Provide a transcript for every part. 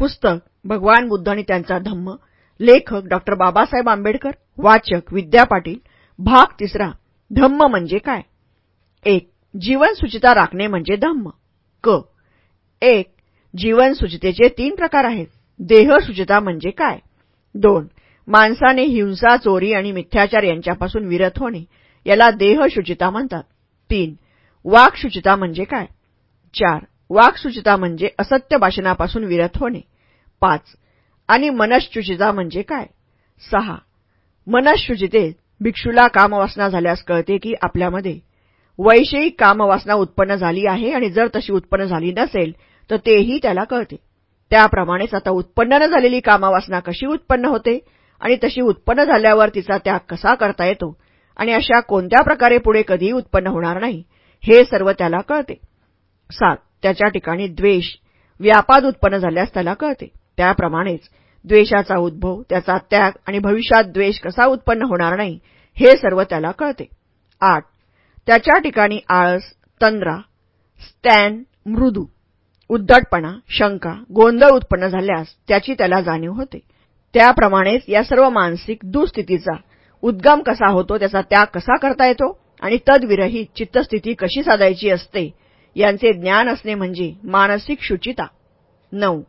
पुस्तक भगवान बुद्ध आणि त्यांचा धम्म लेखक डॉक्टर बाबासाहेब आंबेडकर वाचक विद्या पाटील भाग तिसरा धम्म म्हणजे काय? एक जीवनसुचिता राखणे म्हणजे धम्म. क एक जीवनसुचितेचे तीन प्रकार आहेत. देहसुचिता म्हणजे काय? दोन माणसाने हिंसा चोरी आणि मिथ्याचार यांच्यापासून विरत होणे याला देहशुचिता म्हणतात. तीन वाक्शुचिता म्हणजे काय? चार वाक्शुचिता म्हणजे असत्य भाषणापासून विरत होणे. पाच. आणि मनशुचिता म्हणजे काय? सहा. मनशुचितेत भिक्षूला कामवासना झाल्यास कळते की आपल्यामध्ये वैषयिक कामवासना उत्पन्न झाली आहे आणि जर तशी उत्पन्न झाली नसेल तर तेही त्याला कळते. त्याप्रमाणेच आता उत्पन्न न झालेली कामवासना कशी उत्पन्न होते आणि तशी उत्पन्न झाल्यावर तिचा त्याग कसा करता येतो आणि अशा कोणत्या प्रकारे पुढे कधीही उत्पन्न होणार नाही हे सर्व त्याला कळते. सात. त्याच्या ठिकाणी द्वेष व्यापाद उत्पन्न झाल्यास त्याला कळते. त्याप्रमाणेच द्वेषाचा उद्भव त्याचा त्याग आणि भविष्यात द्वेष कसा उत्पन्न होणार नाही हे सर्व त्याला कळते. आठ. त्याच्या ठिकाणी आळस तंद्रा स्टॅन मृदू उद्धटपणा शंका गोंधळ उत्पन्न झाल्यास त्याची त्याला जाणीव होते. त्याप्रमाणेच या सर्व मानसिक दुस्थितीचा उद्गम कसा होतो त्याचा त्याग कसा करता येतो आणि तद्विरहित चित्तस्थिती कशी साधायची असते यांचे ज्ञान असणे म्हणजे मानसिक शुचिता. नऊ.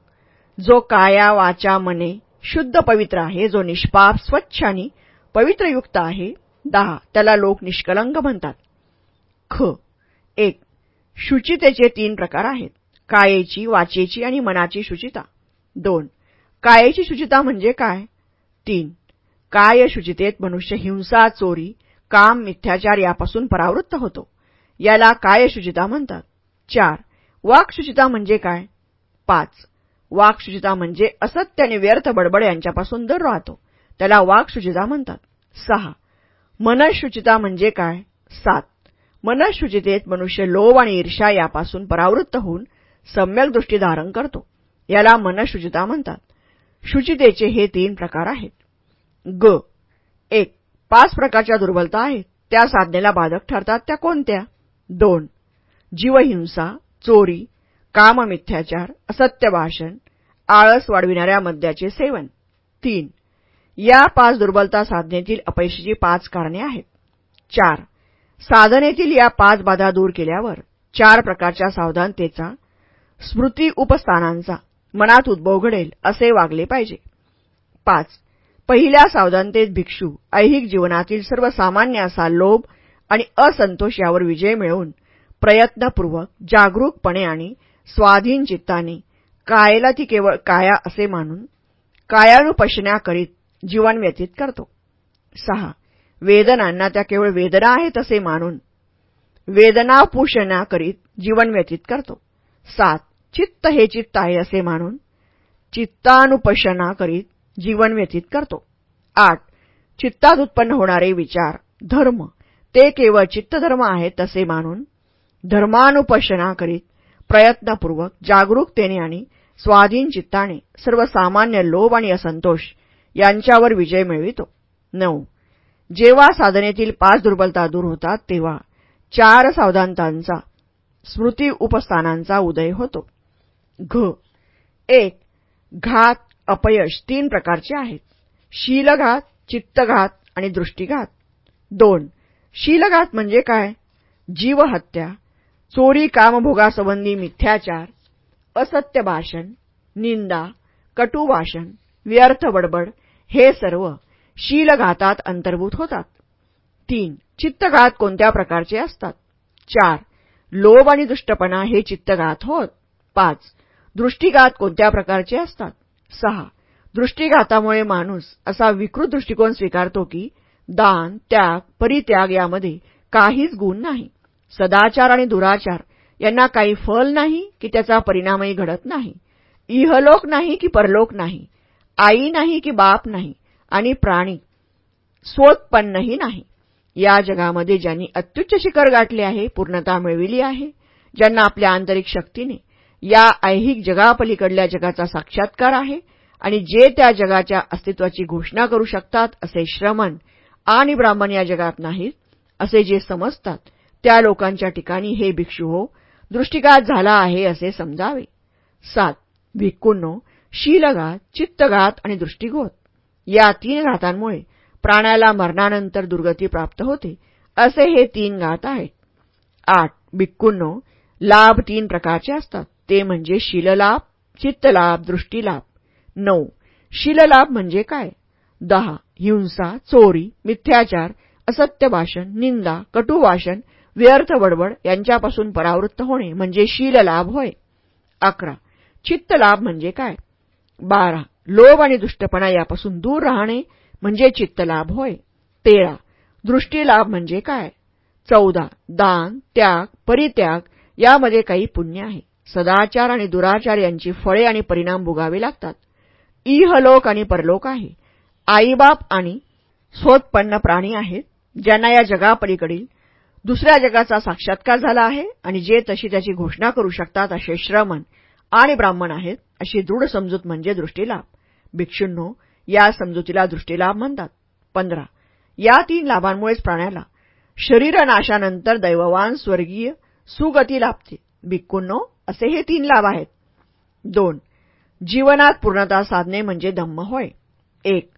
जो काया वाचा मने शुद्ध पवित्र आहे जो निष्पाप स्वच्छ आणि पवित्रयुक्त आहे. दहा. त्याला लोक निष्कलंग म्हणतात. ख. एक. शुचितेचे तीन प्रकार आहेत. कायेची वाचेची आणि मनाची शुचिता. दोन. कायेची शुचिता म्हणजे काय? तीन. काय शुचितेत मनुष्य हिंसा चोरी काम मिथ्याचार यापासून परावृत्त होतो. याला कायशुचिता म्हणतात? चार. वाक्शुचिता म्हणजे काय? पाच. वाक्शुचिता म्हणजे असत्य आणि व्यर्थ बडबड यांच्यापासून दर राहतो. त्याला वाक्शुचिता म्हणतात. सहा. मनशुचिता म्हणजे काय? सात. मनशुचितेत मनुष्य लोभ आणि ईर्षा यापासून परावृत्त होऊन सम्यक दृष्टी धारण करतो. याला मनशुचिता म्हणतात. शुचितेचे हे तीन प्रकार आहेत. ग. एक. पाच प्रकारच्या दुर्बलता आहेत. त्या साधनेला बाधक ठरतात त्या कोणत्या? दोन. जीवहिंसा चोरी काममिथ्याचार असत्य भाषण आळस वाढविणाऱ्या मद्याचे सेवन. तीन या पाच दुर्बलता साधनेतील अपयशाची पाच कारणे आहेत. चार साधनेतील या पाच बाधा दूर केल्यावर चार प्रकारच्या सावधानतेचा स्मृती उपस्थानांचा मनात उद्भव घडेल असे वागले पाहिजे. पाच पहिल्या सावधानतेत भिक्षू ऐहिक जीवनातील सर्वसामान्य असा लोभ आणि असंतोष यावर विजय मिळवून प्रयत्नपूर्वक जागरूकपणे आणि स्वाधीन चित्ताने कायेला ती केवळ काया असे मानून कायानुपशना करीत जीवन व्यतीत करतो. सहा. वेदनांना त्या केवळ वेदना आहेत असे मानून वेदनापुषणा करीत जीवन व्यतीत करतो. सात. चित्त हे चित्त आहे असे मानून चित्तानुपशना करीत जीवन व्यतीत करतो. आठ. चित्तात उत्पन्न होणारे विचार धर्म ते केवळ चित्तधर्म आहेत तसे मानून धर्मानुपशना करीत प्रयत्नपूर्वक जागरूकतेने आणि स्वाधीन चित्ताने सर्वसामान्य लोभ आणि असंतोष यांच्यावर विजय मिळवितो. नऊ. जेव्हा साधनेतील पाच दुर्बलता दूर होतात तेव्हा चार सावधानतांचा स्मृती उपस्थानांचा उदय होतो. घ. एक. घात अपयश तीन प्रकारचे आहेत. शीलघात चित्तघात आणि दृष्टीघात. दोन. शीलघात म्हणजे काय? जीवहत्या चोरी कामभोगासंबंधी मिथ्याचार असत्य भाषण निंदा कटू भाषण व्यर्थ बडबड हे सर्व शीलघातात अंतर्भूत होतात. तीन चित्तघात कोणत्या प्रकारचे असतात? चार लोभ आणि दुष्टपणा हे चित्तघात होत. पाच दृष्टीघात कोणत्या प्रकारचे असतात? सहा दृष्टीघातामुळे माणूस असा विकृत दृष्टिकोन स्वीकारतो की दान त्याग परित्याग यामध्ये काहीच गुण नाही. सदाचार आणि दुराचार यांना काही फल नाही की त्याचा परिणामही घडत नाही. इहलोक नाही की परलोक नाही. आई नाही की बाप नाही आणि प्राणी स्वोत्पन्नही नाही. या जगामध्ये ज्यांनी अत्युच्च शिखर गाठले आहे पूर्णता मिळविली आहे ज्यांना आपल्या आंतरिक शक्तीने या ऐहिक जगापलीकडल्या जगाचा साक्षात्कार आहे आणि जे त्या जगाच्या अस्तित्वाची घोषणा करू शकतात असे श्रमण आणि ब्राह्मण या जगात नाहीत असे जे समजतात त्या लोकांच्या ठिकाणी हे भिक्षू हो दृष्टिघात झाला आहे असे समजावे. सात भिक्कूंनो शीलघात चित्तघात आणि दृष्टीघोत या तीन घातांमुळे प्राण्याला मरणानंतर दुर्गती प्राप्त होते असे हे तीन घात आहेत. आठ भिक्कूंनो लाभ तीन प्रकारचे असतात. ते म्हणजे शीललाभ चित्तलाभ दृष्टीलाभ. नऊ शीललाभ म्हणजे काय? दहा हिंसा चोरी मिथ्याचार असत्य भाषण निंदा कटुभाषण व्यर्थ बडबड यांच्यापासून परावृत्त होणे म्हणजे शील लाभ होय. अकरा. चित्त लाभ म्हणजे काय? बारा. लोभ आणि दुष्टपणा यापासून दूर राहणे म्हणजे चित्त लाभ होय. तेरा. दृष्टीलाभ म्हणजे काय? चौदा. दान त्याग परित्याग यामध्ये काही पुण्य आहे. सदाचार आणि दुराचार यांची फळे आणि परिणाम भोगावे लागतात. इहलोक आणि परलोक आहे. आईबाप आणि स्वोत्पन्न प्राणी आहेत ज्यांना या जगापलीकडील दुसऱ्या जगाचा साक्षात्कार झाला आहे आणि जे तशी त्याची घोषणा करू शकतात असे श्रमण आणि ब्राह्मण आहेत अशी दृढ समजूत म्हणजे दृष्टीलाभ भिक्षूंनो या समजुतीला दृष्टीलाभ म्हणतात. पंधरा. या तीन लाभांमुळेच प्राण्याला शरीरनाशानंतर दैववान स्वर्गीय सुगती लाभते. भिक्कूंनो असे हे तीन लाभ आहेत. दोन. जीवनात पूर्णता साधणे म्हणजे धम्म होय. एक.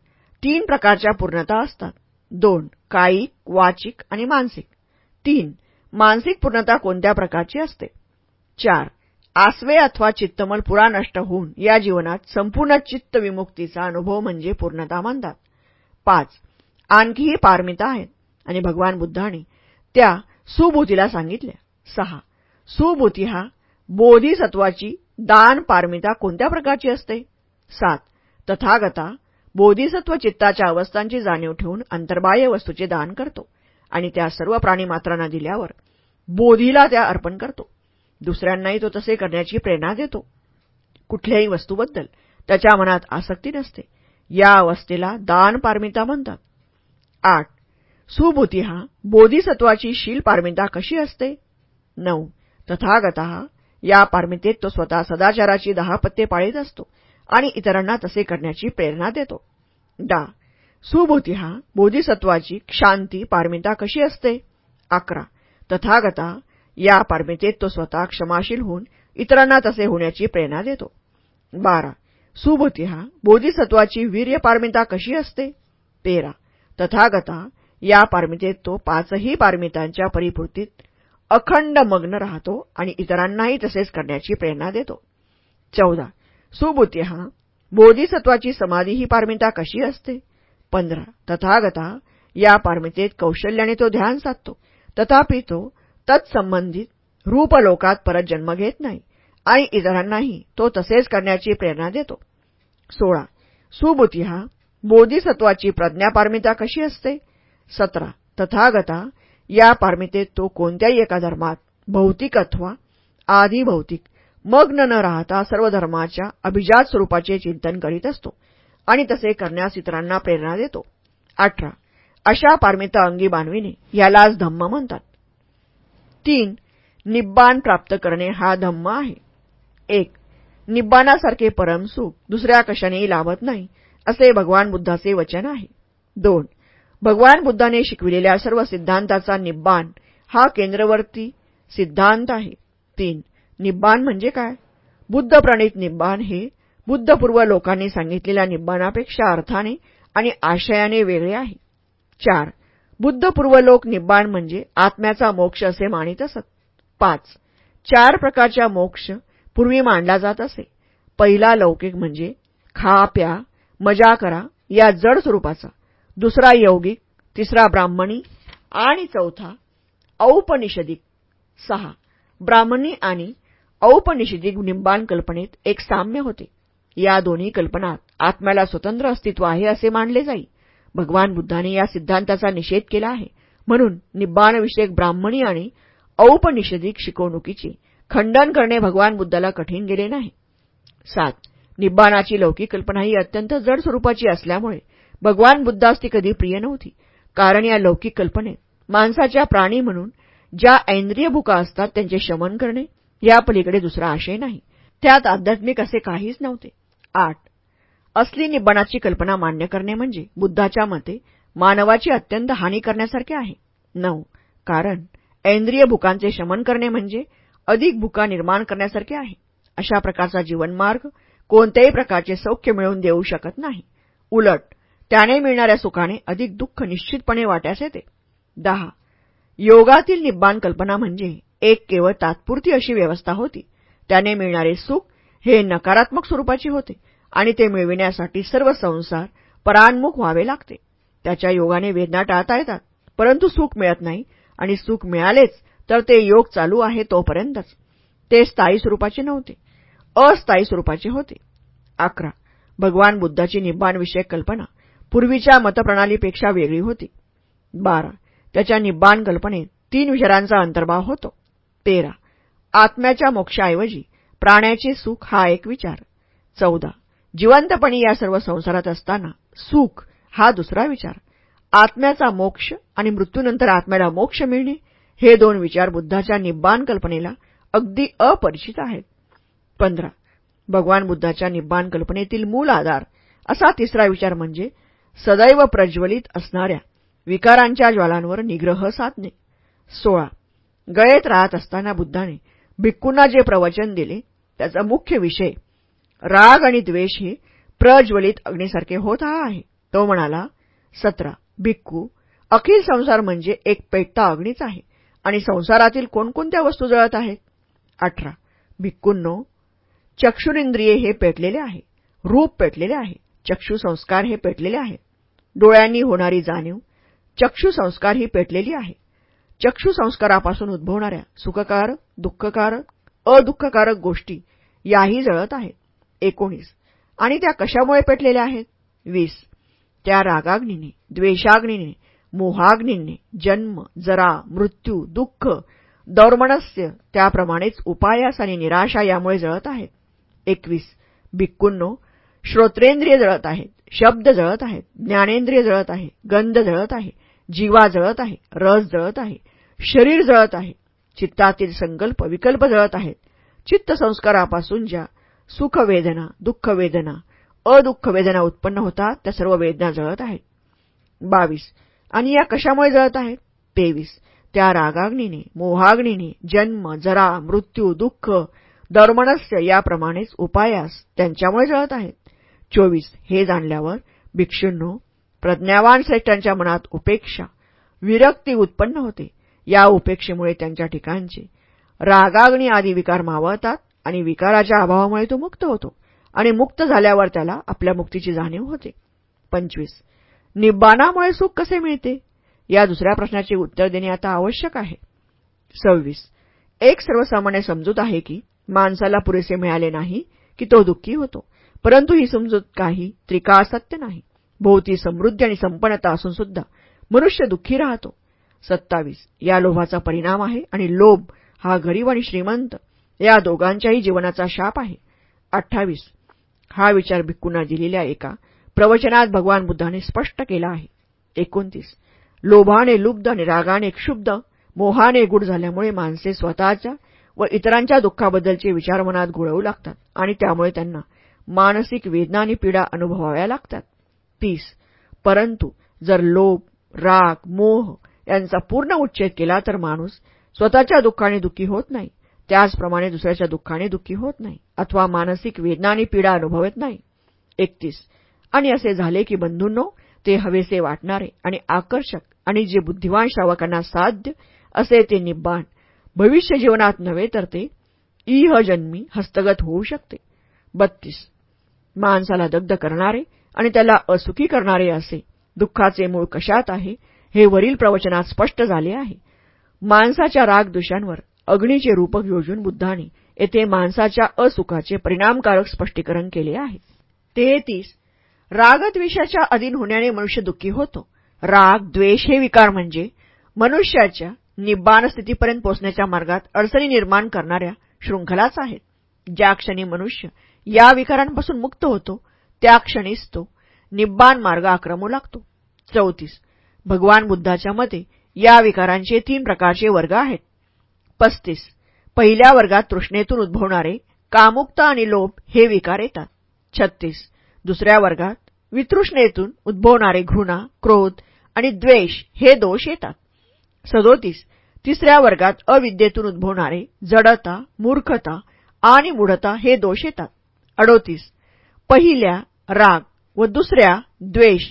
तीन प्रकारच्या पूर्णता असतात. दोन. कायिक वाचिक आणि मानसिक. तीन मानसिक पूर्णता कोणत्या प्रकारची असते? चार आसवे अथवा चित्तमल पुरा नष्ट होऊन या जीवनात संपूर्ण चित्त विमुक्तीचा अनुभव म्हणजे पूर्णता मानतात. पाच आणखीही पारमिता आहेत आणि भगवान बुद्धाने त्या सुबुतीला सांगितल्या. सहा सुबुती हा बोधिसत्वाची दान पारमिता कोणत्या प्रकारची असते? सात तथागता बोधिसत्व चित्ताच्या अवस्थांची जाणीव ठेवून अंतर्बाह्य वस्तूचे दान करतो. आणि त्या सर्व प्राणीमात्रांना दिल्यावर बोधीला त्या अर्पण करतो. दुसऱ्यांनाही तो तसे करण्याची प्रेरणा देतो. कुठल्याही वस्तूबद्दल त्याच्या मनात आसक्ती नसते. या अवस्थेला दान पारमिता म्हणतात. आठ. सुभूती हा बोधिसत्वाची शील पारमिता कशी असते? नऊ. तथागत या पारमितेत तो स्वतः सदाचाराची दहा पत्ते पाळीत असतो आणि इतरांना तसे करण्याची प्रेरणा देतो. डा सुबुती हा बोधिसत्वाची क्षांती पारमिता कशी असते? अकरा. तथागता या पारमितेत तो स्वतः क्षमाशील होऊन इतरांना तसे होण्याची प्रेरणा देतो. बारा. सुबुती हा बोधिसत्वाची वीर्य पारमिता कशी असते? तेरा. तथागता या पारमितेत तो पाचही पारमितांच्या परिपूर्तीत अखंड मग्न राहतो आणि इतरांनाही तसेच करण्याची प्रेरणा देतो. चौदा. सुबुती हा बोधिसत्वाची समाधी ही पारमिता कशी असते? पंधरा. तथागता या पारमितेत कौशल्याने तो ध्यान साधतो. तथापि तो तत्संबंधित रूपलोकात परत जन्म घेत नाही आणि इतरांनाही तो तसेच करण्याची प्रेरणा देतो. सोळा. सुबुती हा बोधिसत्वाची प्रज्ञापारमिता कशी असते? सतरा. तथागता या पारमितेत तो कोणत्याही एका धर्मात भौतिक अथवा आधी भौतिक मग्न न राहता सर्व धर्माच्या अभिजात स्वरूपाचे चिंतन करीत असतो. आणि तसे करण्यास इतरांना प्रेरणा देतो. अठरा. अशा पारमिता अंगी बांधविणे यालाच धम्म म्हणतात. तीन. निब्बाण प्राप्त करणे हा धम्म आहे. एक. निब्बाणासारखे परमसुख दुसऱ्या कशानेही लाभत नाही असे भगवान बुद्धाचे वचन आहे. दोन. भगवान बुद्धाने शिकविलेल्या सर्व सिद्धांताचा निब्बाण हा केंद्रवर्ती सिद्धांत आहे. तीन. निब्बाण म्हणजे काय? बुद्ध प्रणित निब्बाण हे बुद्धपूर्व लोकांनी सांगितलेल्या निब्बाणापेक्षा अर्थाने आणि आशयाने वेगळे आहे. चार बुद्धपूर्व लोक निब्बाण म्हणजे आत्म्याचा मोक्ष असे मानित असत. पाच चार प्रकारच्या मोक्ष पूर्वी मांडला जात असे. पहिला लौकिक म्हणजे खा प्या मजा करा या जड स्वरूपाचा. दुसरा यौगिक तिसरा ब्राह्मणी आणि चौथा औपनिषदिक. सहा ब्राह्मणी आणि औपनिषदिक निंबान कल्पनेत एक साम्य होते. या दोन्ही कल्पनात आत्म्याला स्वतंत्र अस्तित्व आहे असे मानले जाई. भगवान बुद्धाने या सिद्धांताचा निषेध केला आहे. म्हणून निब्बाणविषयक ब्राह्मणी आणि औपनिषदिक शिकवणुकीचे खंडन करणे भगवान बुद्धाला कठीण गेले नाही. सात. निब्बाणाची लौकिक कल्पना ही अत्यंत जड स्वरूपाची असल्यामुळे भगवान बुद्धास ती कधी प्रिय नव्हती. कारण या लौकिक कल्पनेत माणसाच्या प्राणी म्हणून ज्या ऐंद्रिय भूका असतात त्यांचे शमन करणे या पलीकडे दुसरा आशय नाही. त्यात आध्यात्मिक असे काहीच नव्हते. आठ. असली निब्बाणाची कल्पना मान्य करणे म्हणजे बुद्धाच्या मते मानवाची अत्यंत हानी करण्यासारखे आहे. नऊ. कारण ऐंद्रिय भूकांचे शमन करणे म्हणजे अधिक भूका निर्माण करण्यासारखे आहे. अशा प्रकारचा जीवनमार्ग कोणत्याही प्रकारचे सौख्य मिळवून देऊ शकत नाही. उलट त्याने मिळणाऱ्या सुखाने अधिक दुःख निश्चितपणे वाट्यास येते. दहा. योगातील निब्बाण कल्पना म्हणजे एक केवळ तात्पुरती अशी व्यवस्था होती. त्याने मिळणारे सुख हे नकारात्मक स्वरूपाचे होते आणि ते मिळविण्यासाठी सर्व संसार परान्मुख व्हावे लागते. त्याच्या योगाने वेदना टाळता येतात परंतु सुख मिळत नाही आणि सुख मिळालेच तर ते योग चालू आहे तोपर्यंतच. ते स्थायी स्वरूपाचे नव्हते अस्थायी स्वरूपाचे होते. अकरा. भगवान बुद्धाची निब्बाणविषयक कल्पना पूर्वीच्या मतप्रणालीपेक्षा वेगळी होती. बारा. त्याच्या निब्बाण कल्पनेत तीन विचारांचा अंतर्भाव होतो. तेरा. आत्म्याच्या मोक्षाऐवजी प्राण्याचे सुख हा एक विचार. चौदा. जिवंतपणी या सर्व संसारात असताना सुख हा दुसरा विचार. आत्म्याचा मोक्ष आणि मृत्यूनंतर आत्म्याला मोक्ष मिळणे हे दोन विचार बुद्धाच्या निब्बाण कल्पनेला अगदी अपरिचित आहेत. पंधरा. भगवान बुद्धाच्या निब्बाण कल्पनेतील मूल आधार असा तिसरा विचार म्हणजे सदैव प्रज्वलित असणाऱ्या विकारांच्या ज्वालांवर निग्रह साधणे. सोळा. गळेत राहत असताना बुद्धाने भिक्कूंना जे प्रवचन दिले त्याचा मुख्य विषय राग आणि द्वेष हे प्रज्वलित अग्नीसारखे होत आहे. तो म्हणाला सतरा भिक्खू अखिल संसार म्हणजे एक पेटता अग्नीच आहे. आणि संसारातील कोणकोणत्या वस्तू जळत आहेत? अठरा भिक्कूंनो चक्षुरिंद्रिये हे पेटलेले आहे. रूप पेटलेले आहे. चक्षु संस्कार हे पेटलेले आहे. डोळ्यांनी होणारी जाणीव चक्षु संस्कार ही पेटलेली आहे. चक्षु संस्कारापासून उद्भवणाऱ्या सुखकार दुःखकार अदुःखकारक गोष्टी याही जळत आहेत. एकोणीस. आणि त्या कशामुळे पेटलेल्या आहेत? वीस. त्या रागाग्नीने द्वेषाग्नीने मोहाग्नीने जन्म जरा मृत्यू दुःख दौर्मनस्य त्याप्रमाणेच उपायास आणि निराशा यामुळे जळत आहेत. एकवीस. भिक्कूंनो श्रोत्रेंद्रिय जळत आहेत शब्द जळत आहेत ज्ञानेंद्रिय जळत आहे गंध जळत आहे जीवा जळत आहे रस जळत आहे शरीर जळत आहे चित्तातील संकल्प विकल्प जळत आहेत. चित्त संस्कारापासून ज्या सुखवेदना दुःखवेदना अदुःखवेदना उत्पन्न होतात त्या सर्व वेदना जळत आहेत. बावीस. आणि या कशामुळे जळत आहेत? तेवीस. त्या रागाग्नीने मोहाग्नीने जन्म जरा मृत्यू दुःख दर्मणस्य याप्रमाणेच उपायास त्यांच्यामुळे जळत आहेत. चोवीस. हे जाणल्यावर भिक्षूंनो प्रज्ञावान श्रेष्ठांच्या मनात उपेक्षा विरक्ती उत्पन्न होते. या उपेक्षेमुळे त्यांच्या ठिकाणचे रागाग्नी आदी विकार मावळतात आणि विकाराच्या अभावामुळे तो मुक्त होतो आणि मुक्त झाल्यावर त्याला आपल्या मुक्तीची जाणीव होते. पंचवीस. निब्बाणामुळे सुख कसे मिळते? या दुसऱ्या प्रश्नाचे उत्तर देणे आता आवश्यक आहे. सव्वीस. एक सर्वसामान्य समजूत आहे की माणसाला पुरेसे मिळाले नाही की तो दुःखी होतो. परंतु ही समजूत काही त्रिकाळ नाही. भोवती समृद्धी आणि संपन्नता असून सुद्धा मनुष्य दुःखी राहतो. सत्तावीस. या लोभाचा परिणाम आहे आणि लोभ हा गरीब आणि श्रीमंत या दोघांच्याही जीवनाचा शाप आहे. अठ्ठावीस. हा विचार भिक्कूंना दिलेल्या एका प्रवचनात भगवान बुद्धाने स्पष्ट केला आहे. एकोणतीस. लोभाने लुब्ध आणि रागाने क्षुब्ध मोहाने गुढ झाल्यामुळे माणसे स्वतःच्या व इतरांच्या दुःखाबद्दलचे विचार मनात घोळवू लागतात आणि त्यामुळे त्यांना मानसिक वेदना आणि पीडा अनुभवाव्या लागतात. तीस. परंतु जर लोभ राग मोह यांचा पूर्ण उच्छेद केला तर माणूस स्वतःच्या दुःखाने दुःखी होत नाही. त्याचप्रमाणे दुसऱ्याच्या दुःखाने दुःखी होत नाही अथवा मानसिक वेदना आणि पीडा अनुभवत नाही. एकतीस. आणि असे झाले की बंधूंनो ते हवेसे वाटणारे आणि आकर्षक आणि जे बुद्धिवान श्रावकांना साध्य असे ते निब्बाण. भविष्य जीवनात नव्हे तर ते इहजन्मी हस्तगत होऊ शकते. बत्तीस. माणसाला दग्ध करणारे आणि त्याला असुखी करणारे असे दुःखाचे मूळ कशात आहे? हे वरील प्रवचनात स्पष्ट झाले आहे. माणसाच्या रागदोषांवर अग्नीचे रूपक योजून बुद्धाने येथे माणसाच्या असुखाचे परिणामकारक स्पष्टीकरण केले आहे. तेहतीस रागद्वेषाच्या अधीन होण्याने मनुष्य दुःखी होतो. राग द्वेष हे विकार म्हणजे मनुष्याच्या निब्बाण स्थितीपर्यंत पोहोचण्याच्या मार्गात अडचणी निर्माण करणाऱ्या शृंखलाच आहेत. ज्या क्षणी मनुष्य या विकारांपासून मुक्त होतो त्या क्षणीच तो निब्बाण मार्ग आक्रमू लागतो. चौतीस भगवान बुद्धाच्या मते या विकारांचे तीन प्रकारचे वर्ग आहेत. पस्तीस. पहिल्या वर्गात तृष्णेतून उद्भवणारे कामुक्त आणि लोभ हे विकार येतात. छत्तीस. दुसऱ्या वर्गात वितृष्णेतून उद्भवणारे घृणा क्रोध आणि द्वेष हे दोष येतात. सदोतीस. तिसऱ्या वर्गात अविद्येतून उद्भवणारे जडता मूर्खता आणि मूढता हे दोष येतात. अडोतीस. पहिल्या राग व दुसऱ्या द्वेष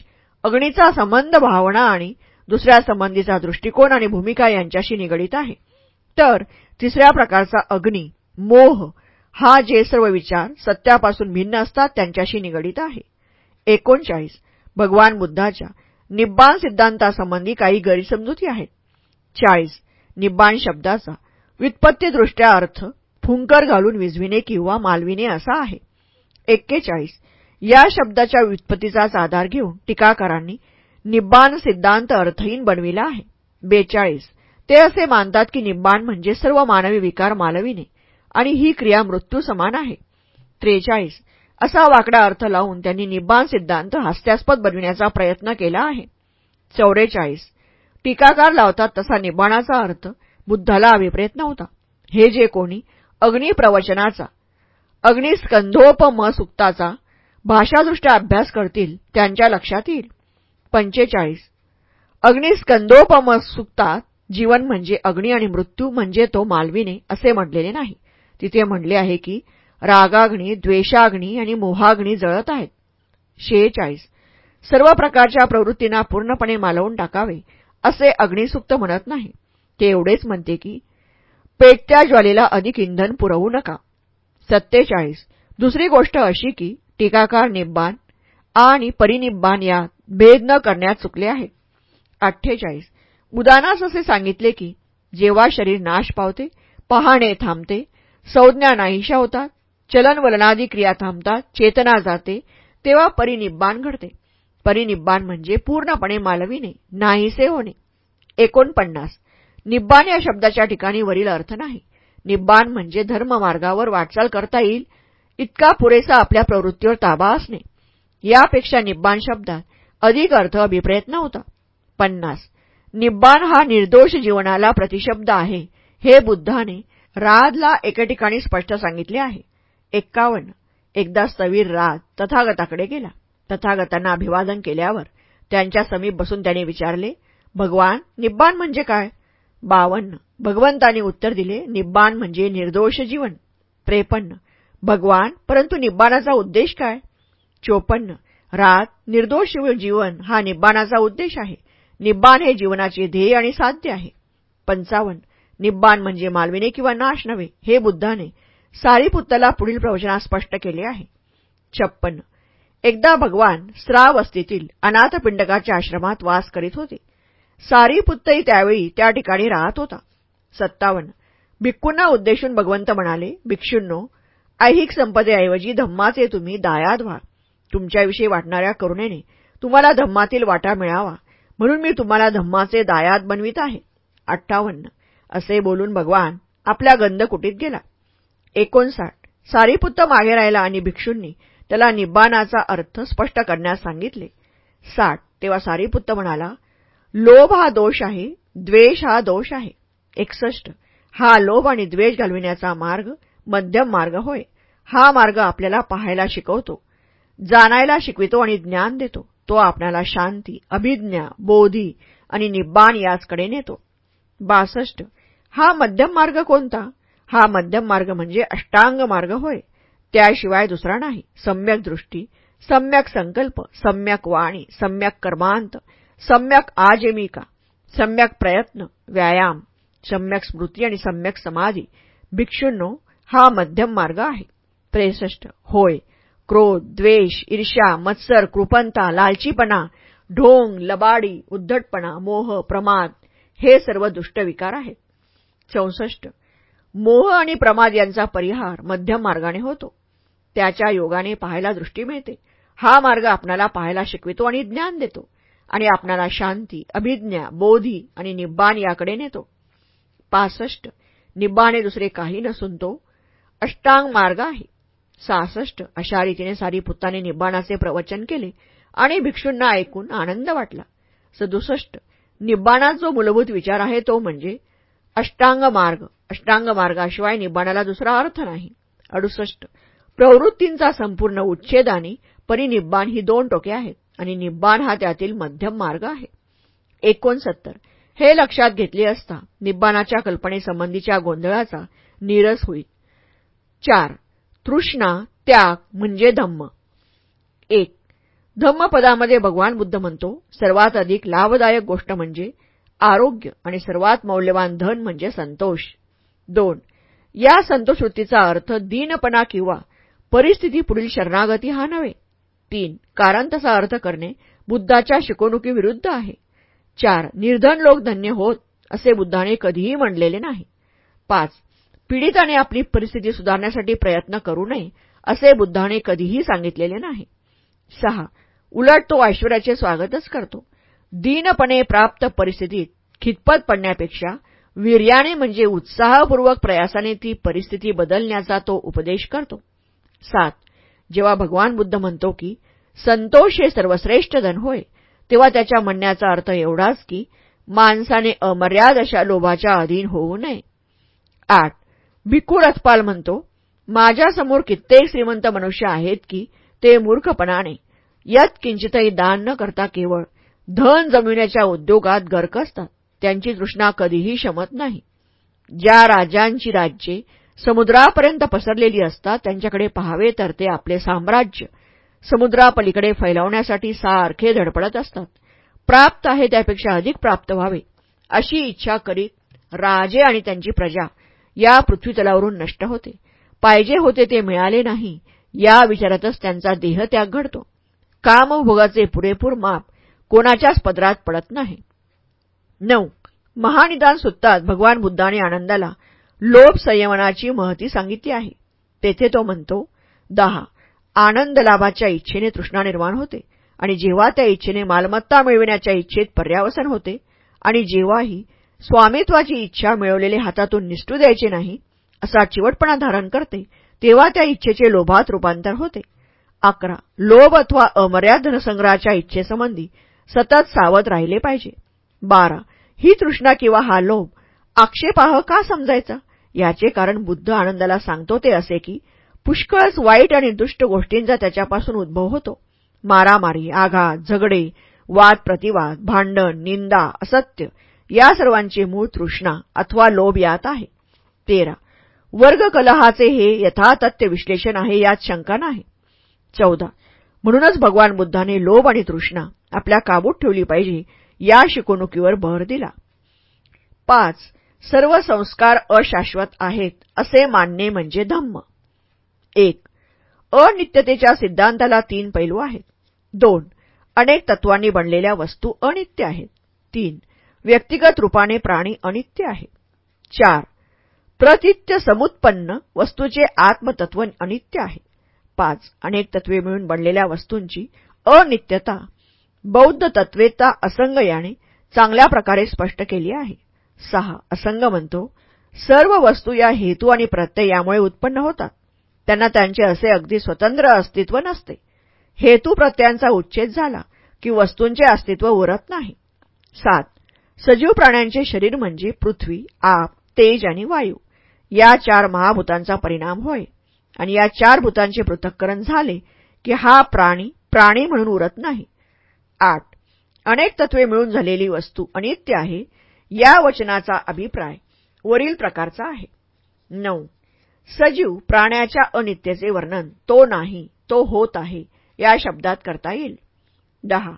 अग्नीचा संबंध भावना आणि दुसऱ्या संबंधीचा दृष्टिकोन आणि भूमिका यांच्याशी निगडीत आहे. तर तिसऱ्या प्रकारचा अग्नी मोह हा जे सर्व विचार सत्यापासून भिन्न असतात त्यांच्याशी निगडीत आहे. एकोणचाळीस. भगवान बुद्धाच्या निब्बाण सिद्धांतासंबंधी काही गैरसमजुती आहेत. चाळीस. निब्बाण शब्दाचा व्युत्पत्तीदृष्ट्या अर्थ फुंकर घालून विझविणे किंवा मालविणे असा आहे. एक्केचाळीस. या शब्दाच्या व्युत्पत्तीचाच आधार घेऊन टीकाकारांनी निब्बाण सिद्धांत अर्थहीन बनविला आहे. बेचाळीस. ते असे मानतात की निब्बाण म्हणजे सर्व मानवी विकार मालविणे आणि ही क्रिया मृत्यू समान आहे. त्रेचाळीस. असा वाकडा अर्थ लावून त्यांनी निब्बाण सिद्धांत हास्यास्पद बनविण्याचा प्रयत्न केला आहे. चौवेचाळीस टीकाकार लावतात तसा निब्बाणाचा अर्थ बुद्धाला अभिप्रेत नव्हता. हे जे कोणी अग्निप्रवचनाचा अग्निस्कंधोपम सुक्ताचा भाषादृष्ट्या अभ्यास करतील त्यांच्या लक्षात येईल. पंचेचाळीस. अग्निस्कंदोपम सुक्तात जीवन म्हणजे अग्नी आणि मृत्यू म्हणजे तो मालविने असे म्हटलेले नाही. तिथे म्हणले आहे की रागाग्नी द्वेषाग्नी आणि मोहाग्नी जळत आहेत. शेहेचाळीस. सर्व प्रकारच्या प्रवृत्तींना पूर्णपणे मालवून टाकावे असे अग्निसुक्त म्हणत नाही. ते एवढेच म्हणते की पेटत्या ज्वालेला अधिक इंधन पुरवू नका. सत्तेचाळीस. दुसरी गोष्ट अशी की टीकाकार निब्बान आणि परिनिब्बान यात भेद न करण्यात चुकले आहे अठ्ठेचाळीस. उदानास असे सांगितले की जेव्हा शरीर नाश पावते पहाणे थांबते संज्ञा नाहीशा होतात चलनवलनादी क्रिया थांबतात चेतना जाते तेव्हा परिनिब्बान घडते. परिनिब्बान म्हणजे पूर्णपणे मालविणे नाहीसे होणे. एकोणपन्नास. निब्बान या शब्दाच्या ठिकाणी वरील अर्थ नाही. निब्बान म्हणजे धर्ममार्गावर वाटचाल करता येईल इतका पुरेसा आपल्या प्रवृत्तीवर ताबा असणे यापेक्षा निब्बाण शब्दात अधिक अर्थ अभिप्रेत नव्हता. पन्नास. निब्बाण हा निर्दोष जीवनाला प्रतिशब्द आहे हे बुद्धाने रादला एके ठिकाणी स्पष्ट सांगितले आहे. एक्कावन्न. एकदा स्थवीर राद तथागताकडे गेला. तथागतांना अभिवादन केल्यावर त्यांच्या समीप बसून त्याने विचारले भगवान निब्बाण म्हणजे काय? बावन्न. भगवंतांनी उत्तर दिले निब्बाण म्हणजे निर्दोष जीवन. त्रेपन्न. भगवान परंतु निब्बाणाचा उद्देश काय? चोपन्न. रात निर्दोष जीवन हा निब्बाणाचा उद्देश आहे. निब्बाण हे जीवनाचे ध्येय आणि साध्य आहे. पंचावन्न. निब्बाण म्हणजे मालविने किंवा नाश नव्हे हे बुद्धाने सारीपुत्तला पुढील प्रवचनात स्पष्ट केले आहे. छप्पन्न. एकदा भगवान स्रावस्तीतील अनाथपिंडकाच्या आश्रमात वास करीत होते. सारीपुत्तही त्यावेळी त्या ठिकाणी राहत होता. सत्तावन्न. भिक्कूंना उद्देशून भगवंत म्हणाले भिक्षूंनो ऐहिक संपदेऐवजी धम्माचे तुम्ही दायाद व्हा. तुमच्याविषयी वाटणाऱ्या करुणेने तुम्हाला धम्मातील वाटा मिळावा. म्हणून मी तुम्हाला धम्माचे दायाद बनवित आहे. अठ्ठावन्न. असे बोलून भगवान आपल्या गंधकुटीत गेला. एकोणसाठ. सारीपुत्त मागे राहिला आणि भिक्षूंनी त्याला निब्बाणाचा अर्थ स्पष्ट करण्यास सांगितले. साठ. तेव्हा सारीपुत्त म्हणाला लोभ हा दोष आहे द्वेष हा दोष आहे. एकसष्ट. हा लोभ आणि द्वेष घालविण्याचा मार्ग मध्यम मार्ग होय. हा मार्ग आपल्याला पाहायला शिकवतो. जाणायला शिकवितो आणि ज्ञान देतो. तो आपल्याला शांती अभिज्ञा बोधी आणि निब्बाण याचकडे नेतो. बासष्ट. हा मध्यम मार्ग कोणता? हा मध्यम मार्ग म्हणजे अष्टांग मार्ग होय. त्याशिवाय दुसरा नाही. सम्यक दृष्टी सम्यक संकल्प सम्यक वाणी सम्यक कर्मांत सम्यक आजेमिका सम्यक प्रयत्न व्यायाम सम्यक स्मृती आणि सम्यक समाधी. भिक्षूंनो हा मध्यम मार्ग आहे. त्रेसष्ट होय. क्रोध द्वेष ईर्ष्या मत्सर कृपंता लालचीपणा ढोंग लबाडी उद्धटपणा मोह प्रमाद हे सर्व दुष्टविकार आहेत. चौसष्ट. मोह आणि प्रमाद यांचा परिहार मध्यम मार्गाने होतो. त्याच्या योगाने पाहायला दृष्टी मिळते. हा मार्ग आपणाला पाहायला शिकवितो आणि ज्ञान देतो. आणि आपणाला शांती अभिज्ञा बोधी आणि निब्बाण याकडे नेतो. पासष्ट. निब्बाणे दुसरे काही नसून तो अष्टांग मार्ग आहे. सहासष्ट अशा रीतीने सारीपुत्ताने निब्बाणाचे प्रवचन केले आणि भिक्षूंना ऐकून आनंद वाटला. सदुसष्ट निब्बाणात जो मूलभूत विचार आहे तो म्हणजे अष्टांग मार्ग. अष्टांग मार्गाशिवाय निब्बाणाला दुसरा अर्थ नाही. अडुसष्ट प्रवृत्तींचा संपूर्ण उच्छेद आणि परिनिब्बाण ही दोन टोके आहेत आणि निब्बाण हा त्यातील मध्यम मार्ग आहे. एकोणसत्तर हे लक्षात घेतले असता निब्बाणाच्या कल्पनेसंबंधीच्या गोंधळाचा नीरस होईल. चार तृष्णा त्याग म्हणजे धम्म. एक धम्मपदामध्ये भगवान बुद्ध म्हणतो सर्वात अधिक लाभदायक गोष्ट म्हणजे आरोग्य आणि सर्वात मौल्यवान धन म्हणजे संतोष. दोन या संतोषवृत्तीचा अर्थ दीनपणा किंवा परिस्थिती पुढील शरणागती हा नव्हे. तीन कारण तसा अर्थ करणे बुद्धाच्या शिकवणुकीविरुद्ध आहे. चार निर्धन लोक धन्य होत असे बुद्धाने कधीही म्हणलेले नाही. पाच पीडिताने आपली परिस्थिती सुधारण्यासाठी प्रयत्न करू नये असे बुद्धाने कधीही सांगितलेले नाही. सहा. उलट तो ऐश्वर्याचे स्वागतच करतो. दीनपणे प्राप्त परिस्थितीत खितपत पडण्यापेक्षा वीर्याने म्हणजे उत्साहपूर्वक प्रयासाने ती परिस्थिती बदलण्याचा तो उपदेश करतो. सात. जेव्हा भगवान बुद्ध म्हणतो की संतोष हे सर्वश्रेष्ठ धन होय तेव्हा त्याच्या म्हणण्याचा अर्थ एवढाच की माणसाने अमर्याद अशा लोभाच्या अधीन होऊ नये. आठ. भिकू रथपाल म्हणतो माझ्यासमोर कित्येक श्रीमंत मनुष्य आहेत की ते मूर्खपणाने. यत्किंचितही दान न करता केवळ धन जमिण्याच्या उद्योगात गर्क असतात. त्यांची तृष्णा कधीही शमत नाही. ज्या राजांची राज्ये समुद्रापर्यंत पसरलेली असतात त्यांच्याकडे पहावे तर ते आपले साम्राज्य समुद्रापलीकडे फैलावण्यासाठी सारखे धडपडत असतात. प्राप्त आहे त्यापेक्षा अधिक प्राप्त व्हावे. अशी इच्छा करीत राजे आणि त्यांची प्रजा या पृथ्वीतलावरून नष्ट होते. पाहिजे होते ते मिळाले नाही. या विचारातच त्यांचा देहत्याग घडतो. कामभोगाचे पुरेपूर माप कोणाच्याच पदरात पडत नाही. नऊ. महानिदान सुत्तात भगवान बुद्धाने आनंदाला लोभ संयमनाची महती सांगितली आहे. तेथे तो म्हणतो दहा. आनंद लाभाच्या इच्छेने तृष्णा निर्माण होते आणि जेव्हा त्या इच्छेने मालमत्ता मिळविण्याच्या इच्छेत पर्यावसन होते आणि जेव्हाही स्वामित्वाची इच्छा मिळवलेले हातातून निष्ठू द्यायचे नाही असा चिवटपणा धारण करते तेव्हा त्या इच्छेचे लोभात रूपांतर होते. अकरा. लोभ अथवा अमर्याद धनसंग्रहाच्या इच्छेसंबंधी सतत सावध राहिले पाहिजे. बारा. ही तृष्णा किंवा हा लोभ आक्षेपाह का समजायचा? याचे कारण बुद्ध आनंदाला सांगतो ते असे की पुष्कळच वाईट आणि दुष्ट गोष्टींचा त्याच्यापासून उद्भव होतो. मारामारी आघात झगडे वाद प्रतिवाद भांडण निंदा असत्य या सर्वांचे मूळ तृष्णा अथवा लोभ यात आहे. तेरा. वर्ग कलहाचे हे यथातथ्य विश्लेषण आहे यात शंका नाही. चौदा. म्हणूनच भगवान बुद्धाने लोभ आणि तृष्णा आपल्या काबूत ठेवली पाहिजे या शिकवणुकीवर भर दिला. पाच. सर्व संस्कार अशाश्वत आहेत असे मानणे म्हणजे धम्म. एक. अनित्यतेच्या सिद्धांताला तीन पैलू आहेत. दोन. अनेक तत्वांनी बनलेल्या वस्तू अनित्य आहेत. तीन. व्यक्तिगत रूपाने प्राणी अनित्य आहे. चार प्रतित्य समुत्पन्न वस्तूचे आत्मतत्व अनित्य आहे. पाच अनेक तत्वे मिळून बनलेल्या वस्तूंची अनित्यता बौद्ध तत्वेता असंग याने चांगल्या प्रकारे स्पष्ट केली आहे. सहा असंग म्हणतो सर्व वस्तू या हेतू आणि प्रत्यय यामुळे उत्पन्न होतात. त्यांना त्यांचे असे अगदी स्वतंत्र अस्तित्व नसते. हेतू प्रत्ययांचा उच्छेद झाला की वस्तूंचे अस्तित्व उरत नाही. सात सजीव प्राण्यांचे शरीर म्हणजे पृथ्वी आप तेज आणि वायू. या चार महाभूतांचा परिणाम होय. आणि या चार भूतांचे पृथक्करण झाले की हा प्राणी प्राणी म्हणून उरत नाही. आठ. अनेक तत्वे मिळून झालेली वस्तू अनित्य आहे या वचनाचा अभिप्राय वरील प्रकारचा आहे. नऊ. सजीव प्राण्याच्या अनित्यचे वर्णन तो नाही तो होत आहे या शब्दात करता येईल. दहा.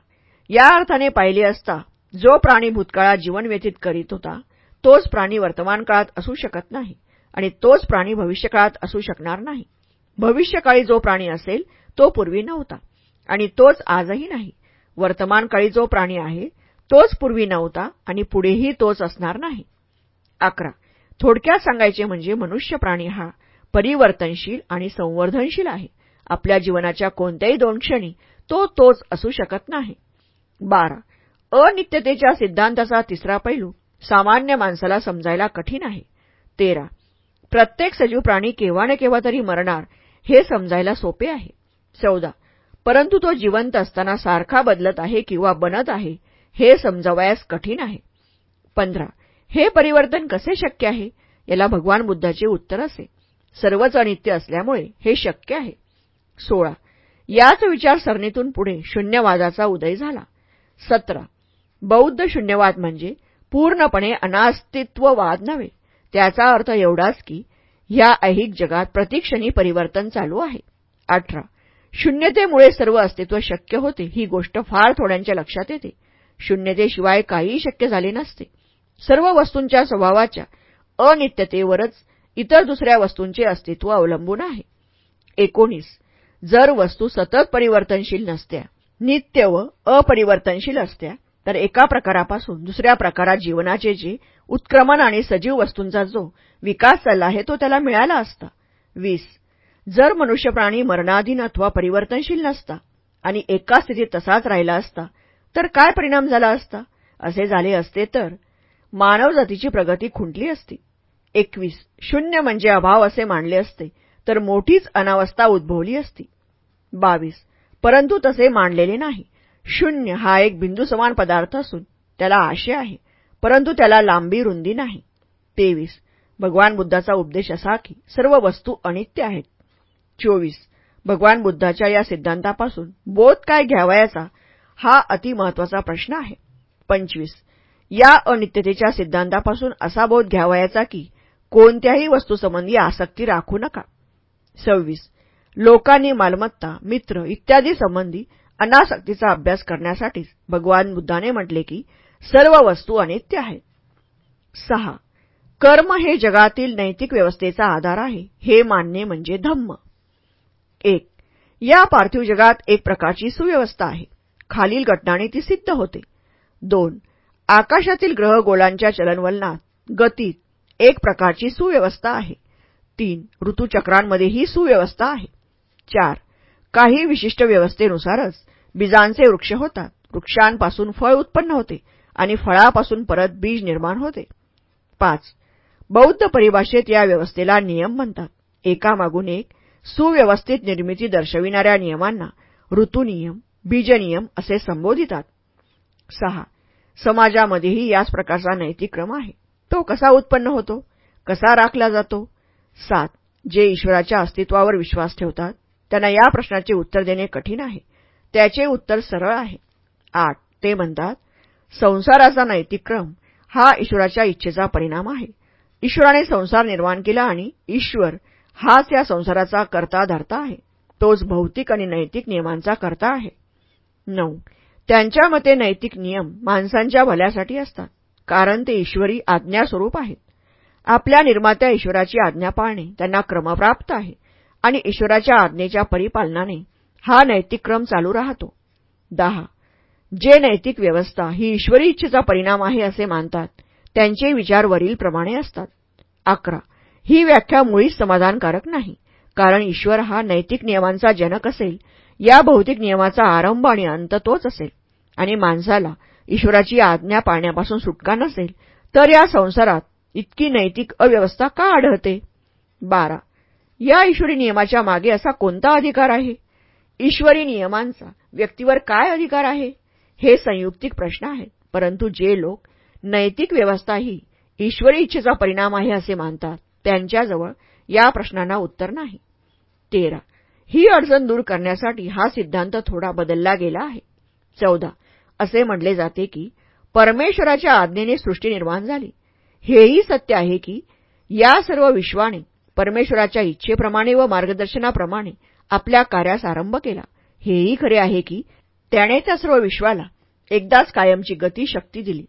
या अर्थाने पाहिले असता जो प्राणी भूतकाळात जीवन व्यतीत करीत होता तोच प्राणी वर्तमान काळात असू शकत नाही आणि तोच प्राणी भविष्यकाळात असू शकणार नाही. भविष्यकाळी जो प्राणी असेल तो पूर्वी नव्हता आणि तोच आजही नाही. वर्तमानकाळी जो प्राणी आहे तोच पूर्वी नव्हता आणि पुढेही तोच असणार नाही. अकरा. थोडक्यात सांगायचे म्हणजे मनुष्य प्राणी हा परिवर्तनशील आणि संवर्धनशील आहे. आपल्या जीवनाच्या कोणत्याही दोन क्षणी तो तोच असू शकत नाही. बारा. अनित्यतेच्या सिद्धांताचा तिसरा पैलू सामान्य माणसाला समजायला कठीण आहे. तेरा. प्रत्येक सजीव प्राणी केव्हा न केव्हा तरी मरणार हे समजायला सोपे आहे. चौदा. परंतु तो जिवंत असताना सारखा बदलत आहे किंवा बनत आहे हे समजावयास कठीण आहे. पंधरा. हे परिवर्तन कसे शक्य आहे? याला भगवान बुद्धाचे उत्तर असे. सर्वच अनित्य असल्यामुळे हे शक्य आहे. सोळा. याच विचारसरणीतून पुढे शून्यवादाचा उदय झाला. सतरा. बौद्ध शून्यवाद म्हणजे पूर्णपणे अनास्तित्ववाद नव्हे. त्याचा अर्थ एवढाच की ह्या ऐहिक जगात प्रतिक्षणी परिवर्तन चालू आहे. अठरा. शून्यतेमुळे सर्व अस्तित्व शक्य होते ही गोष्ट फार थोड्यांच्या लक्षात येते. शून्यतेशिवाय काहीही शक्य झाले नसते. सर्व वस्तूंच्या स्वभावाच्या अनित्यतेवरच इतर दुसऱ्या वस्तूंचे अस्तित्व अवलंबून आहे. एकोणीस. जर वस्तू सतत परिवर्तनशील नसत्या नित्य व अपरिवर्तनशील असत्या तर एका प्रकारापासून दुसऱ्या प्रकारात जीवनाचे जे उत्क्रमण आणि सजीव वस्तूंचा जो विकास चालला आहे तो त्याला मिळाला असता. वीस. जर मनुष्य प्राणी मरणाधीन अथवा परिवर्तनशील नसता आणि एका स्थितीत तसाच राहिला असता तर काय परिणाम झाला असता? असे झाले असते तर मानवजातीची प्रगती खुंटली असती. एकवीस. शून्य म्हणजे अभाव असे मानले असते तर मोठीच अनावस्था उद्भवली असती. बावीस. परंतु तसे मांडलेले नाही. शून्य हा एक बिंदू समान पदार्थ असून त्याला आशय आहे परंतु त्याला लांबी रुंदी नाही. तेवीस. भगवान बुद्धाचा उपदेश असा की सर्व वस्तू अनित्य आहेत. चोवीस. भगवान बुद्धाच्या या सिद्धांतापासून बोध काय घ्यावयाचा हा अतिमहत्वाचा प्रश्न आहे. पंचवीस. या अनित्यतेच्या सिद्धांतापासून असा बोध घ्यावयाचा की कोणत्याही वस्तूसंबंधी आसक्ती राखू नका. सव्वीस. लोकांनी मालमत्ता मित्र इत्यादी संबंधी अनासक्तीचा अभ्यास करण्यासाठीच भगवान बुद्धाने म्हटले की सर्व वस्तू अनित्य आहेत सहा. कर्म हे जगातील नैतिक व्यवस्थेचा आधार आहे. हे मानणे म्हणजे धम्म. एक. या पार्थिव जगात एक प्रकारची सुव्यवस्था आहे. खालील घटनांनी ती सिद्ध होते. दोन. आकाशातील ग्रह गोलांच्या चलनवलनात गतीत एक प्रकारची सुव्यवस्था आहे. तीन. ऋतूचक्रांमध्ये ही सुव्यवस्था आहे. चार. काही विशिष्ट व्यवस्थेनुसारच बीजांचे वृक्ष होतात. वृक्षांपासून फळ उत्पन्न होते आणि फळापासून परत बीज निर्माण होते. पाच. बौद्ध परिभाषेत या व्यवस्थेला नियम म्हणतात. एकामागून एक सुव्यवस्थित निर्मिती दर्शविणाऱ्या नियमांना ऋतुनियम बीजनियम असे संबोधितात. सहा. समाजामध्येही याच प्रकारचा नैतिक क्रम आहे. तो कसा उत्पन्न होतो? कसा राखला जातो? सात. जे ईश्वराच्या अस्तित्वावर विश्वास ठेवतात त्यांना या प्रश्नाचे उत्तर देणे कठीण आहे. त्याचे उत्तर सरळ आहे. आठ ते म्हणतात संसाराचा नैतिक क्रम हा ईश्वराच्या इच्छेचा परिणाम आहे. ईश्वराने संसार निर्माण केला आणि ईश्वर हाच या संसाराचा करता धरता आहे. तोच भौतिक आणि नैतिक नियमांचा करता आहे. नऊ त्यांच्या मते नैतिक नियम माणसांच्या भल्यासाठी असतात कारण ते ईश्वरी आज्ञास्वरूप आहेत. आपल्या निर्मात्या ईश्वराची आज्ञा पाळणे त्यांना क्रमप्राप्त आहे. आणि ईश्वराच्या आज्ञेच्या परिपालनाने हा नैतिक क्रम चालू राहतो. दहा. जे नैतिक व्यवस्था ही ईश्वरी इच्छेचा परिणाम आहे असे मानतात त्यांचे विचार वरीलप्रमाणे असतात. अकरा. ही व्याख्या मुळीच समाधानकारक नाही कारण ईश्वर हा नैतिक नियमांचा जनक असेल या भौतिक नियमाचा आरंभ आणि अंत तोच असेल. आणि माणसाला ईश्वराची आज्ञा पाळण्यापासून सुटका नसेल तर या संसारात इतकी नैतिक अव्यवस्था का आढळते? बारा. या ईश्वरी नियमाच्या मागे असा कोणता अधिकार आहे? ईश्वरी नियमांचा व्यक्तीवर काय अधिकार आहे? हे संयुक्तिक प्रश्न आहेत. परंतु जे लोक नैतिक व्यवस्था ही ईश्वरी इच्छेचा परिणाम आहे असे मानतात त्यांच्याजवळ या प्रश्नांना उत्तर नाही. तेरा. ही अडचण दूर करण्यासाठी हा सिद्धांत थोडा बदलला गेला आहे. चौदा. असे म्हटले जाते की परमेश्वराच्या आज्ञेने सृष्टी निर्माण झाली. हेही सत्य आहे की या सर्व विश्वाने परमेश्वराच्या इच्छेप्रमाणे व मार्गदर्शनाप्रमाणे आपल्या कार्यास आरंभ केला. हेही खरे आहे की त्याने त्या सर्व विश्वाला एकदाच कायमची गती शक्ती दिली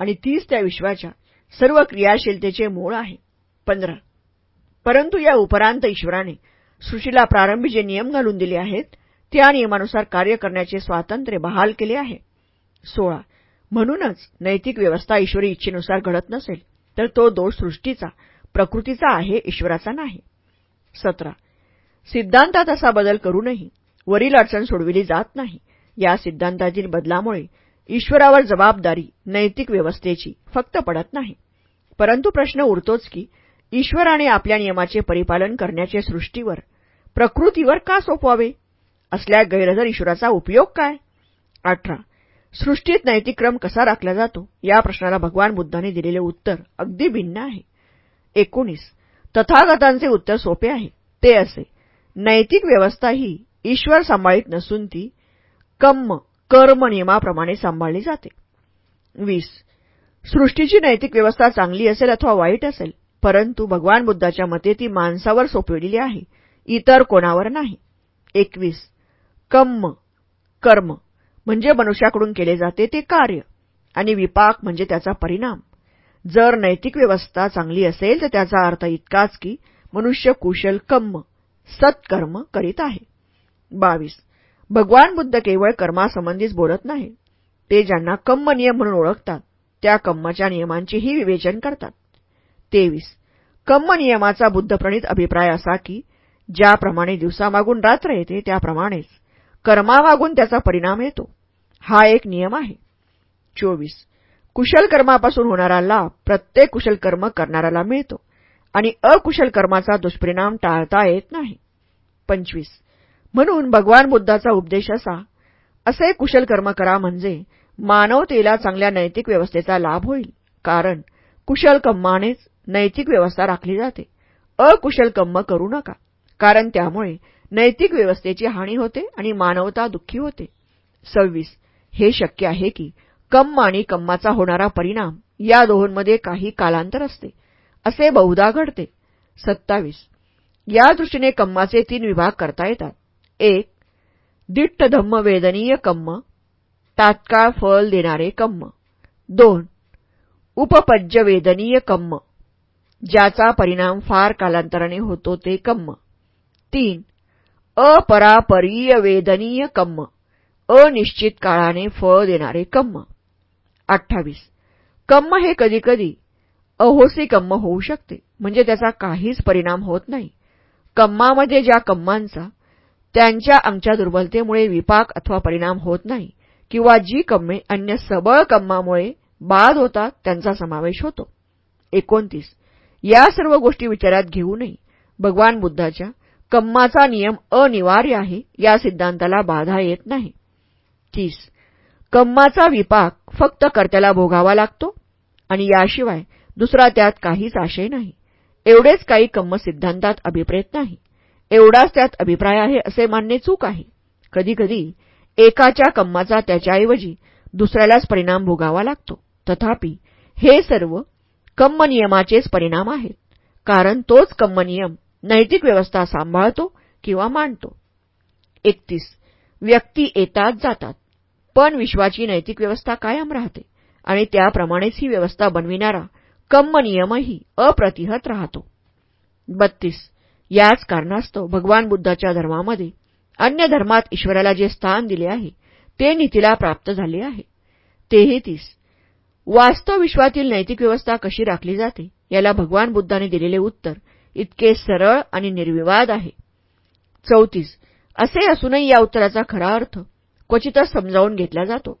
आणि तीच त्या विश्वाच्या सर्व क्रियाशीलतेचे मूळ आहे. पंधरा. परंतु या उपरांत ईश्वराने सृष्टीला प्रारंभी जे नियम घालून दिले आहेत त्या नियमानुसार कार्य करण्याचे स्वातंत्र्य बहाल केले आहे. सोळा. म्हणूनच नैतिक व्यवस्था ईश्वरी इच्छेनुसार घडत नसेल तर तो दोष सृष्टीचा प्रकृतीचा आहे ईश्वराचा नाही. सतरा. सिद्धांतात असा बदल करूनही वरील अडचण सोडविली जात नाही. या सिद्धांतातील बदलामुळे ईश्वरावर जबाबदारी नैतिक व्यवस्थेची फक्त पडत नाही. परंतु प्रश्न उरतोच की ईश्वराने आपल्या नियमाचे परिपालन करण्याचे सृष्टीवर प्रकृतीवर का सोपवावे? असल्या गैरहजर ईश्वराचा उपयोग काय? अठरा. सृष्टीत नैतिक क्रम कसा राखला जातो? या प्रश्नाला भगवान बुद्धांनी दिलेले उत्तर अगदी भिन्न आहे. एकोणीस. तथागतांचे उत्तर सोपे आहे. ते असे. नैतिक व्यवस्था ही ईश्वर सांभाळीत नसून ती कम्म कर्म नियमाप्रमाणे सांभाळली जाते. वीस. सृष्टीची नैतिक व्यवस्था चांगली असेल अथवा वाईट असेल परंतु भगवान बुद्धाच्या मते ती माणसावर सोपविलेली आहे इतर कोणावर नाही. एकवीस. कम्म कर्म म्हणजे मनुष्याकडून केले जाते ते कार्य आणि विपाक म्हणजे त्याचा परिणाम. जर नैतिक व्यवस्था चांगली असेल तर त्याचा अर्थ इतकाच की मनुष्य कुशल कम्म सत्कर्म करीत आहे. बावीस. भगवान बुद्ध केवळ कर्मासंबंधीच बोलत नाही. ते ज्यांना कम्म नियम म्हणून ओळखतात त्या कम्मच्या नियमांचीही विवेचन करतात. तेवीस. कम्म नियमाचा बुद्धप्रणित अभिप्राय असा की ज्याप्रमाणे दिवसामागून रात्र येते त्याप्रमाणेच कर्मामागून त्याचा परिणाम येतो. हा एक नियम आहे. चोवीस. कुशल कर्मापासून होणारा लाभ प्रत्येक कुशल कर्म करणाऱ्याला मिळतो आणि अकुशल कर्माचा दुष्परिणाम टाळता येत नाही. पंचवीस. म्हणून भगवान बुद्धाचा उपदेश असा असे कुशल कर्म करा म्हणजे मानवतेला चांगल्या नैतिक व्यवस्थेचा लाभ होईल कारण कुशल कम्मानेच नैतिक व्यवस्था राखली जाते. अकुशल कम्म करू नका कारण त्यामुळे नैतिक व्यवस्थेची हानी होते आणि मानवता दुःखी होते. सव्वीस. हे शक्य आहे की कम्म आणि कम्माचा होणारा परिणाम या दोहोंमध्ये काही कालांतर असते. असे बहुधा घडते. सत्तावीस. या दृष्टीने कम्माचे तीन विभाग करता येतात. एक दिट्ट धम्म वेदनीय कम्म तात्काळ फल देणारे कम्म. दोन उपपज्य वेदनीय कम्म ज्याचा परिणाम फार कालांतराने होतो ते कम्म. तीन अपरापरीय वेदनीय कम्म अनिश्चित काळाने फळ देणारे कम्म. अठ्ठावीस. कम्म हे कधीकधी अहोसी कम्म होऊ शकते म्हणजे त्याचा काहीच परिणाम होत नाही. कम्मामध्ये ज्या कम्मांचा त्यांच्या आमच्या दुर्बलतेमुळे विपाक अथवा परिणाम होत नाही किंवा जी कम्मे अन्य सबळ कम्मामुळे बाद होतात त्यांचा समावेश होतो. एकोणतीस. या सर्व गोष्टी विचारात घेऊनही भगवान बुद्धाच्या कम्माचा नियम अनिवार्य आहे या सिद्धांताला बाधा येत नाही. तीस. कम्माचा विपाक फक्त कर्त्याला भोगावा लागतो आणि याशिवाय दुसरा त्यात काहीच आशय नाही. एवढेच काही कम्म सिद्धांतात अभिप्रेत नाही. एवढाच त्यात अभिप्राय आहे असे मानणे चूक आहे. कधीकधी एकाच्या कम्माचा त्याच्याऐवजी दुसऱ्यालाच परिणाम भोगावा लागतो. तथापि हे सर्व कम्म नियमाचेच परिणाम आहेत. कारण तोच कम्म नियम नैतिक व्यवस्था सांभाळतो किंवा मांडतो एकतीस. व्यक्ती येतात जातात. पण विश्वाची नैतिक व्यवस्था कायम राहते आणि त्याप्रमाणेच ही व्यवस्था बनविणारा कम्म नियमही अप्रतिहत राहतो. बत्तीस. याच कारणास्तव भगवान बुद्धाच्या धर्मामध्ये अन्य धर्मात ईश्वराला जे स्थान दिले आहे ते नीतीला प्राप्त झाले आहे. तेहेतीस वास्तव विश्वातील नैतिक व्यवस्था कशी राखली जाते याला भगवान बुद्धाने दिलेले उत्तर इतके सरळ आणि निर्विवाद आहे. चौतीस. असे असूनही या उत्तराचा खरा अर्थ क्वचितच समजावून घेतला जातो.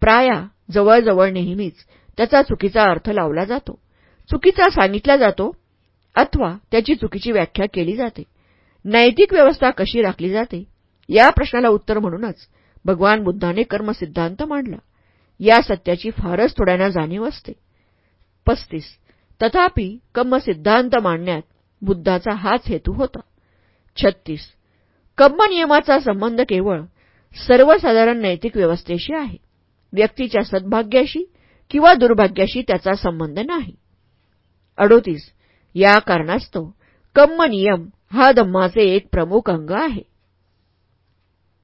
प्राया जवळजवळ नेहमीच त्याचा चुकीचा अर्थ लावला जातो. चुकीचा सांगितला जातो अथवा त्याची चुकीची व्याख्या केली जाते. नैतिक व्यवस्था कशी राखली जाते? या प्रश्नाला उत्तर म्हणूनच भगवान बुद्धाने कर्मसिद्धांत मांडला. या सत्याची फारच थोड्याना जाणीव असते. पस्तीस. तथापि कर्मसिद्धांत मांडण्यात बुद्धाचा हाच हेतू होता. छत्तीस. कम्म नियमाचा संबंध केवळ सर्वसाधारण नैतिक व्यवस्थेशी आहे. व्यक्तीच्या सद्भाग्याशी किंवा दुर्भाग्याशी त्याचा संबंध नाही. अडोतीस या कारणास्तव कम्म नियम हा धम्माचे एक प्रमुख अंग आहे.